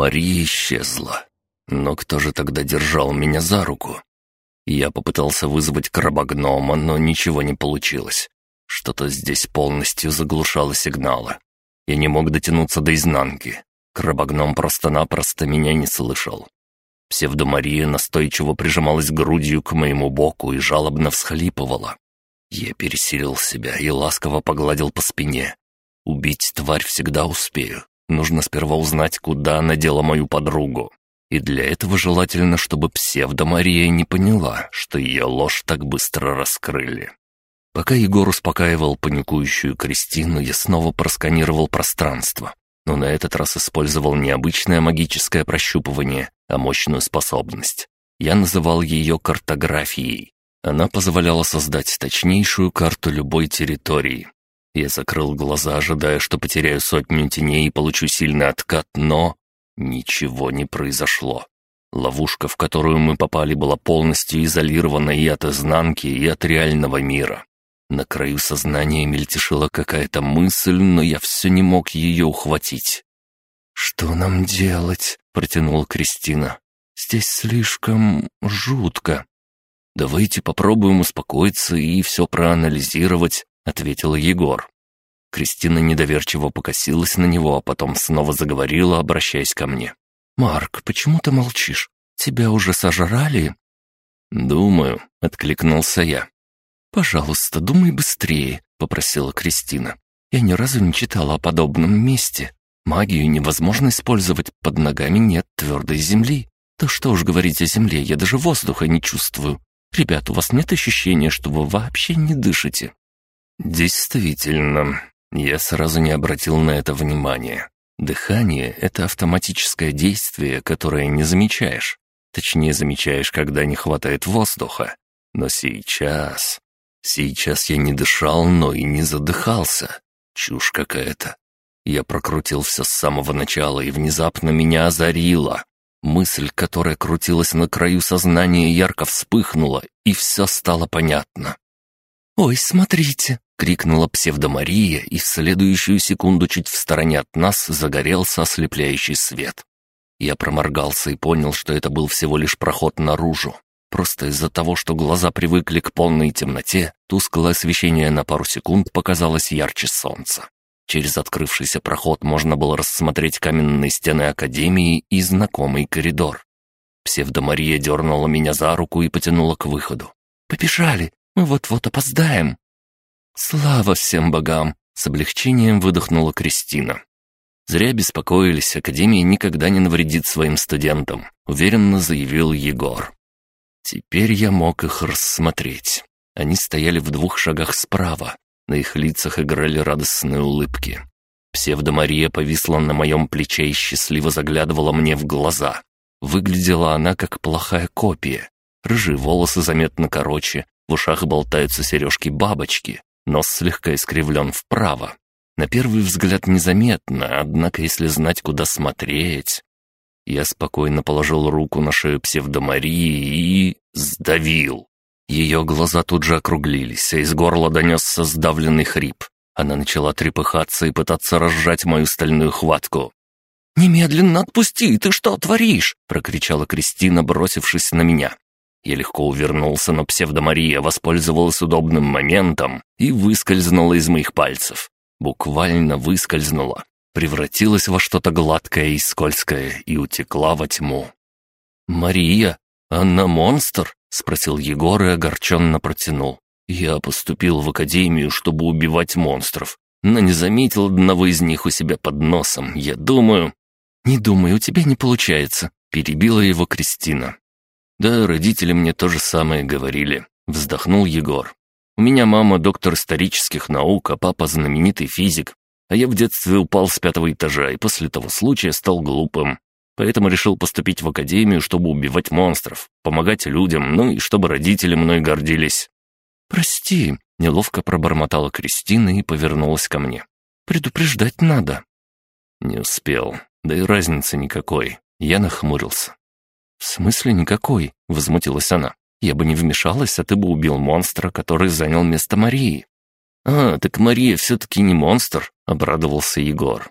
Мария исчезла. Но кто же тогда держал меня за руку? Я попытался вызвать крабогнома, но ничего не получилось. Что-то здесь полностью заглушало сигналы. Я не мог дотянуться до изнанки. Крабогном просто-напросто меня не слышал. Псевдомария настойчиво прижималась грудью к моему боку и жалобно всхлипывала. Я пересилил себя и ласково погладил по спине. Убить тварь всегда успею. Нужно сперва узнать, куда она дела мою подругу. И для этого желательно, чтобы псевдомария не поняла, что ее ложь так быстро раскрыли. Пока Егор успокаивал паникующую Кристину, я снова просканировал пространство, но на этот раз использовал не обычное магическое прощупывание, а мощную способность. Я называл ее картографией. Она позволяла создать точнейшую карту любой территории. Я закрыл глаза, ожидая, что потеряю сотню теней и получу сильный откат, но Ничего не произошло. Ловушка, в которую мы попали, была полностью изолирована и от изнанки, и от реального мира. На краю сознания мельтешила какая-то мысль, но я все не мог ее ухватить. «Что нам делать?» — протянула Кристина. «Здесь слишком жутко». «Давайте попробуем успокоиться и все проанализировать», — ответил Егор. Кристина недоверчиво покосилась на него, а потом снова заговорила, обращаясь ко мне. «Марк, почему ты молчишь? Тебя уже сожрали?» «Думаю», — откликнулся я. «Пожалуйста, думай быстрее», — попросила Кристина. «Я ни разу не читала о подобном месте. Магию невозможно использовать, под ногами нет твердой земли. Да что уж говорить о земле, я даже воздуха не чувствую. Ребят, у вас нет ощущения, что вы вообще не дышите?» «Действительно, я сразу не обратил на это внимания. Дыхание — это автоматическое действие, которое не замечаешь. Точнее, замечаешь, когда не хватает воздуха. Но сейчас... Сейчас я не дышал, но и не задыхался. Чушь какая-то. Я прокрутил все с самого начала, и внезапно меня озарило. Мысль, которая крутилась на краю сознания, ярко вспыхнула, и все стало понятно. «Ой, смотрите!» — крикнула псевдомария, и в следующую секунду чуть в стороне от нас загорелся ослепляющий свет. Я проморгался и понял, что это был всего лишь проход наружу. Просто из-за того, что глаза привыкли к полной темноте, тусклое освещение на пару секунд показалось ярче солнца. Через открывшийся проход можно было рассмотреть каменные стены Академии и знакомый коридор. Псевдомария дернула меня за руку и потянула к выходу. «Побежали! Мы вот-вот опоздаем». «Слава всем богам!» — с облегчением выдохнула Кристина. «Зря беспокоились, Академия никогда не навредит своим студентам», — уверенно заявил Егор. Теперь я мог их рассмотреть. Они стояли в двух шагах справа. На их лицах играли радостные улыбки. Псевдомария повисла на моем плече и счастливо заглядывала мне в глаза. Выглядела она как плохая копия. Рыжие волосы заметно короче, в ушах болтаются сережки-бабочки, нос слегка искривлен вправо. На первый взгляд незаметно, однако если знать, куда смотреть... Я спокойно положил руку на шею псевдомарии и... сдавил. Ее глаза тут же округлились, а из горла донесся сдавленный хрип. Она начала трепыхаться и пытаться разжать мою стальную хватку. «Немедленно отпусти! Ты что творишь?» — прокричала Кристина, бросившись на меня. Я легко увернулся, но псевдомария воспользовалась удобным моментом и выскользнула из моих пальцев. Буквально выскользнула, превратилась во что-то гладкое и скользкое и утекла во тьму. «Мария, она монстр?» — спросил Егор и огорченно протянул. «Я поступил в академию, чтобы убивать монстров, но не заметил одного из них у себя под носом. Я думаю...» «Не думаю, у тебя не получается», — перебила его Кристина. «Да, родители мне то же самое говорили», — вздохнул Егор. «У меня мама доктор исторических наук, а папа знаменитый физик. А я в детстве упал с пятого этажа и после того случая стал глупым. Поэтому решил поступить в академию, чтобы убивать монстров, помогать людям, ну и чтобы родители мной гордились». «Прости», — неловко пробормотала Кристина и повернулась ко мне. «Предупреждать надо». Не успел, да и разницы никакой. Я нахмурился. «В смысле никакой?» — возмутилась она. «Я бы не вмешалась, а ты бы убил монстра, который занял место Марии». «А, так Мария все-таки не монстр», — обрадовался Егор.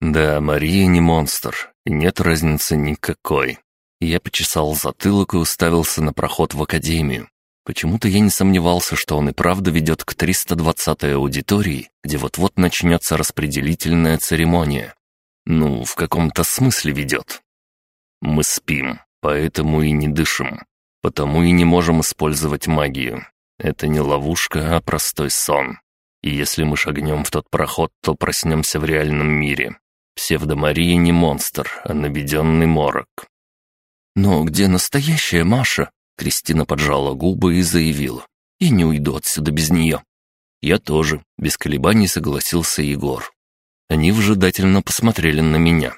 Да, Мария не монстр, и нет разницы никакой. Я почесал затылок и уставился на проход в академию. Почему-то я не сомневался, что он и правда ведет к 320-й аудитории, где вот-вот начнется распределительная церемония. Ну, в каком-то смысле ведет. Мы спим, поэтому и не дышим. Потому и не можем использовать магию. Это не ловушка, а простой сон. И если мы шагнем в тот проход, то проснемся в реальном мире. Псевдомария не монстр, а наведенный морок. «Но где настоящая Маша?» Кристина поджала губы и заявила. «Я не уйду отсюда без нее». «Я тоже», — без колебаний согласился Егор. Они выжидательно посмотрели на меня.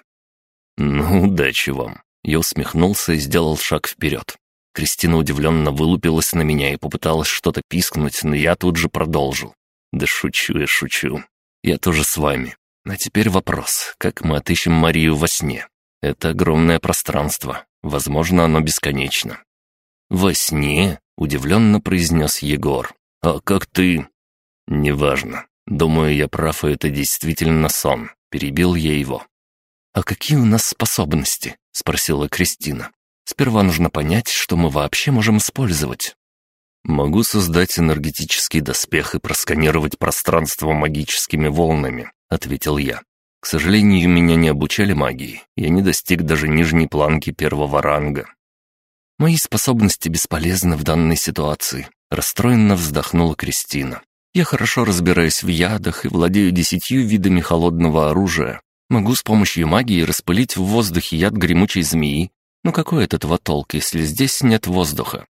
«Ну, удачи вам». Я усмехнулся и сделал шаг вперед. Кристина удивленно вылупилась на меня и попыталась что-то пискнуть, но я тут же продолжил. «Да шучу я, шучу. Я тоже с вами. А теперь вопрос, как мы отыщем Марию во сне? Это огромное пространство. Возможно, оно бесконечно. «Во сне?» — удивленно произнес Егор. «А как ты?» «Неважно. Думаю, я прав, и это действительно сон». Перебил я его. «А какие у нас способности?» — спросила Кристина. «Сперва нужно понять, что мы вообще можем использовать». «Могу создать энергетический доспех и просканировать пространство магическими волнами», — ответил я. К сожалению, меня не обучали магии. Я не достиг даже нижней планки первого ранга. Мои способности бесполезны в данной ситуации. Расстроенно вздохнула Кристина. Я хорошо разбираюсь в ядах и владею десятью видами холодного оружия. Могу с помощью магии распылить в воздухе яд гремучей змеи. Но какой от этого толк, если здесь нет воздуха?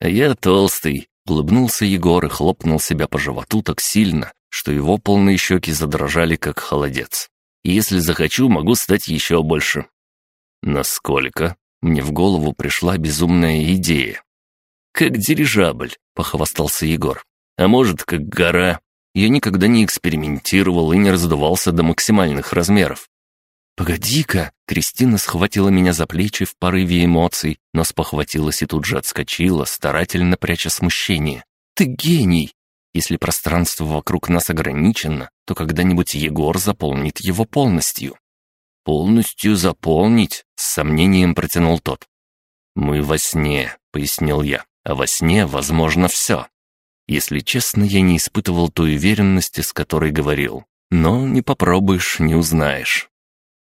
А я толстый, улыбнулся Егор и хлопнул себя по животу так сильно, что его полные щеки задрожали, как холодец. И если захочу, могу стать еще больше. Насколько? Мне в голову пришла безумная идея. «Как дирижабль», — похвастался Егор. «А может, как гора. Я никогда не экспериментировал и не раздувался до максимальных размеров». «Погоди-ка!» — Кристина схватила меня за плечи в порыве эмоций, но спохватилась и тут же отскочила, старательно пряча смущение. «Ты гений! Если пространство вокруг нас ограничено, то когда-нибудь Егор заполнит его полностью. «Полностью заполнить?» — с сомнением протянул тот. «Мы во сне», — пояснил я, — «а во сне возможно все». Если честно, я не испытывал той уверенности, с которой говорил. Но не попробуешь, не узнаешь.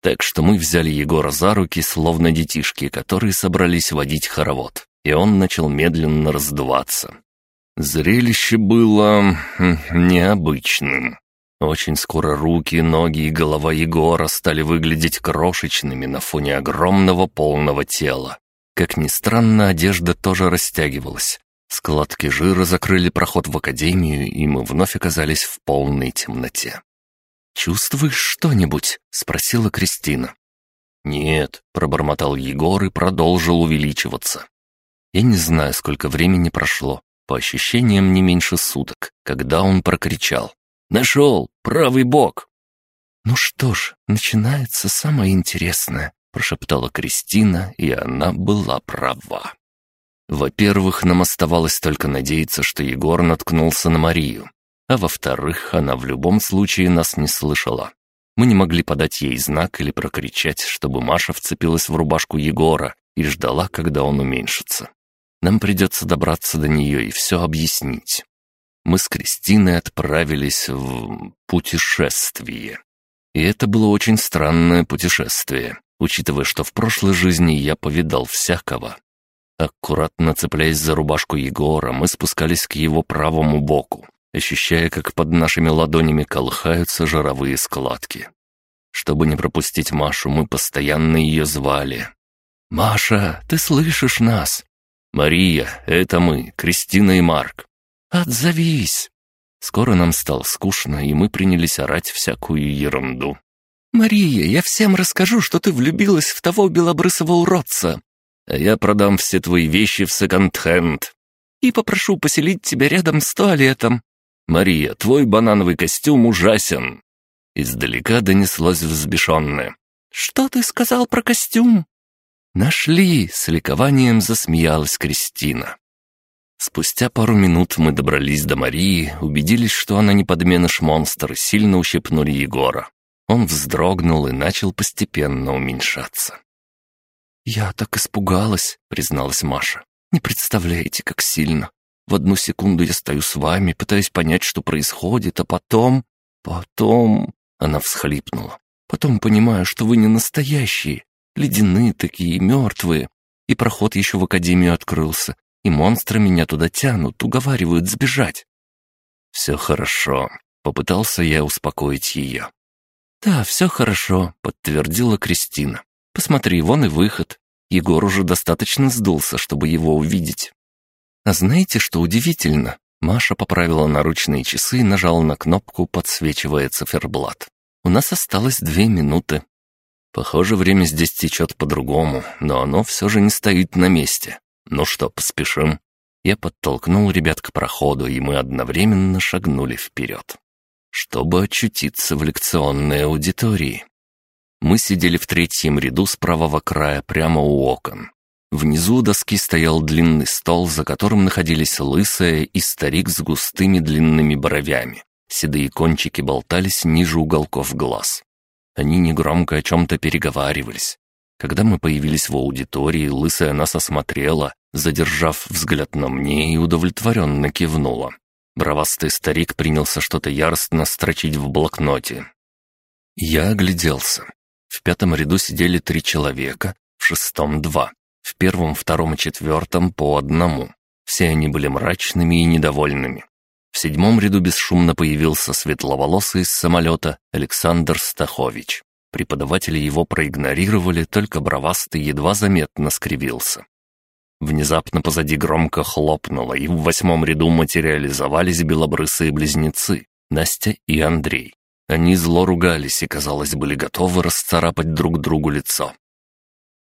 Так что мы взяли Егора за руки, словно детишки, которые собрались водить хоровод, и он начал медленно раздуваться. Зрелище было хм, необычным. Очень скоро руки, ноги и голова Егора стали выглядеть крошечными на фоне огромного полного тела. Как ни странно, одежда тоже растягивалась. Складки жира закрыли проход в академию, и мы вновь оказались в полной темноте. «Чувствуешь что-нибудь?» — спросила Кристина. «Нет», — пробормотал Егор и продолжил увеличиваться. Я не знаю, сколько времени прошло, по ощущениям не меньше суток, когда он прокричал «Нашел! Правый бок!» «Ну что ж, начинается самое интересное», — прошептала Кристина, и она была права. Во-первых, нам оставалось только надеяться, что Егор наткнулся на Марию, а во-вторых, она в любом случае нас не слышала. Мы не могли подать ей знак или прокричать, чтобы Маша вцепилась в рубашку Егора и ждала, когда он уменьшится. Нам придется добраться до нее и все объяснить. Мы с Кристиной отправились в путешествие. И это было очень странное путешествие, учитывая, что в прошлой жизни я повидал всякого. Аккуратно цепляясь за рубашку Егора, мы спускались к его правому боку, ощущая, как под нашими ладонями колыхаются жировые складки. Чтобы не пропустить Машу, мы постоянно ее звали. «Маша, ты слышишь нас?» «Мария, это мы, Кристина и Марк». «Отзовись!» Скоро нам стало скучно, и мы принялись орать всякую ерунду. «Мария, я всем расскажу, что ты влюбилась в того белобрысого уродца!» «А я продам все твои вещи в секонд-хенд!» «И попрошу поселить тебя рядом с туалетом!» «Мария, твой банановый костюм ужасен!» Издалека донеслось взбешенное. «Что ты сказал про костюм?» «Нашли!» — с ликованием засмеялась Кристина. Спустя пару минут мы добрались до Марии, убедились, что она не подменыш монстр, сильно ущипнули Егора. Он вздрогнул и начал постепенно уменьшаться. «Я так испугалась», — призналась Маша. «Не представляете, как сильно. В одну секунду я стою с вами, пытаюсь понять, что происходит, а потом... Потом...» Она всхлипнула. «Потом понимаю, что вы не настоящие. Ледяные такие, мертвые. И проход еще в академию открылся. И монстры меня туда тянут, уговаривают сбежать». «Все хорошо», — попытался я успокоить ее. «Да, все хорошо», — подтвердила Кристина. «Посмотри, вон и выход. Егор уже достаточно сдулся, чтобы его увидеть». «А знаете, что удивительно?» Маша поправила наручные часы и нажала на кнопку, подсвечивая циферблат. «У нас осталось две минуты». Похоже, время здесь течет по-другому, но оно все же не стоит на месте. Ну что, поспешим? Я подтолкнул ребят к проходу, и мы одновременно шагнули вперед чтобы очутиться в лекционной аудитории. Мы сидели в третьем ряду с правого края прямо у окон. Внизу у доски стоял длинный стол, за которым находились лысая и старик с густыми длинными бровями. Седые кончики болтались ниже уголков глаз. Они негромко о чем-то переговаривались. Когда мы появились в аудитории, лысая нас осмотрела, задержав взгляд на мне и удовлетворенно кивнула. Бровастый старик принялся что-то яростно строчить в блокноте. Я огляделся. В пятом ряду сидели три человека, в шестом — два, в первом, втором и четвертом — по одному. Все они были мрачными и недовольными. В седьмом ряду бесшумно появился светловолосый из самолета Александр Стахович. Преподаватели его проигнорировали, только бровастый едва заметно скривился. Внезапно позади громко хлопнуло, и в восьмом ряду материализовались белобрысые близнецы — Настя и Андрей. Они зло ругались и, казалось, были готовы расцарапать друг другу лицо.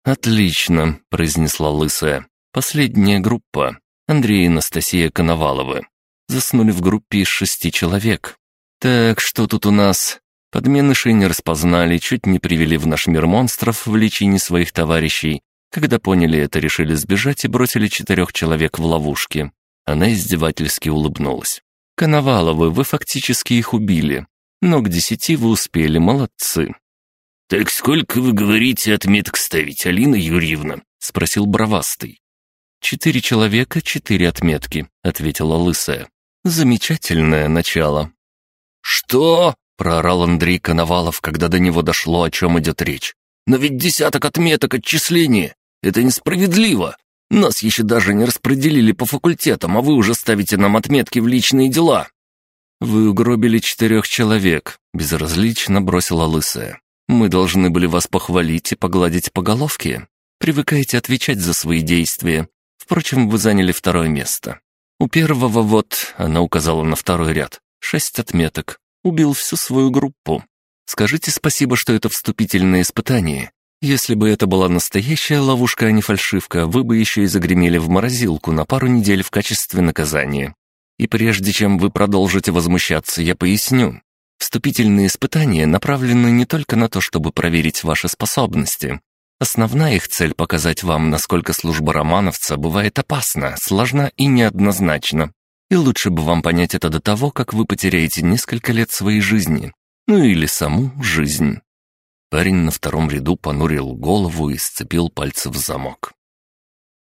«Отлично», — произнесла лысая. «Последняя группа. Андрей и Анастасия Коноваловы. Заснули в группе из шести человек. Так, что тут у нас? Подменышей не распознали, чуть не привели в наш мир монстров в личине своих товарищей, когда поняли это, решили сбежать и бросили четырех человек в ловушке. Она издевательски улыбнулась. «Коноваловы, вы фактически их убили. Но к десяти вы успели, молодцы». «Так сколько, вы говорите, отметок ставить, Алина Юрьевна?» — спросил Бровастый. «Четыре человека, четыре отметки», — ответила Лысая. «Замечательное начало». «Что?» — проорал Андрей Коновалов, когда до него дошло, о чем идет речь. «Но ведь десяток отметок отчисления. Это несправедливо. Нас еще даже не распределили по факультетам, а вы уже ставите нам отметки в личные дела». «Вы угробили четырех человек», — безразлично бросила лысая. «Мы должны были вас похвалить и погладить по головке. Привыкайте отвечать за свои действия. Впрочем, вы заняли второе место. У первого вот, она указала на второй ряд, шесть отметок. Убил всю свою группу. Скажите спасибо, что это вступительное испытание. Если бы это была настоящая ловушка, а не фальшивка, вы бы еще и загремели в морозилку на пару недель в качестве наказания. И прежде чем вы продолжите возмущаться, я поясню. Вступительные испытания направлены не только на то, чтобы проверить ваши способности. Основная их цель — показать вам, насколько служба романовца бывает опасна, сложна и неоднозначна. И лучше бы вам понять это до того, как вы потеряете несколько лет своей жизни. Ну или саму жизнь. Парень на втором ряду понурил голову и сцепил пальцы в замок.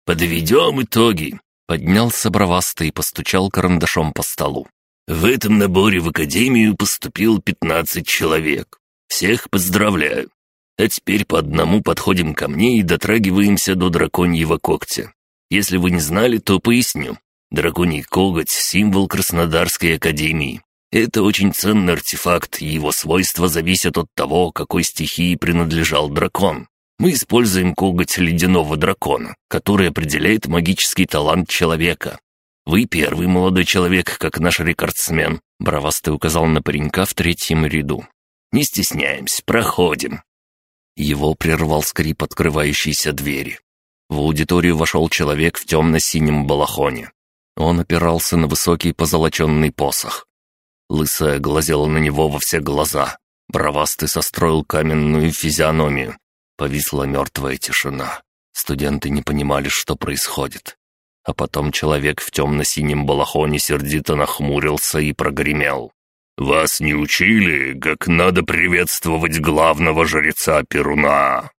«Подведем итоги», — поднялся бровастый и постучал карандашом по столу. «В этом наборе в академию поступил пятнадцать человек. Всех поздравляю. А теперь по одному подходим ко мне и дотрагиваемся до драконьего когтя. Если вы не знали, то поясню. Драконий коготь — символ Краснодарской академии. Это очень ценный артефакт, и его свойства зависят от того, какой стихии принадлежал дракон. Мы используем коготь ледяного дракона, который определяет магический талант человека. Вы первый молодой человек, как наш рекордсмен. Бравастый указал на паренька в третьем ряду. Не стесняемся, проходим. Его прервал скрип открывающейся двери. В аудиторию вошел человек в темно-синем балахоне. Он опирался на высокий позолоченный посох. Лысая глазела на него во все глаза. Бровастый состроил каменную физиономию. Повисла мертвая тишина. Студенты не понимали, что происходит. А потом человек в темно-синем балахоне сердито нахмурился и прогремел. «Вас не учили, как надо приветствовать главного жреца Перуна?»